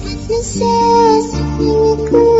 Witnesses, miracle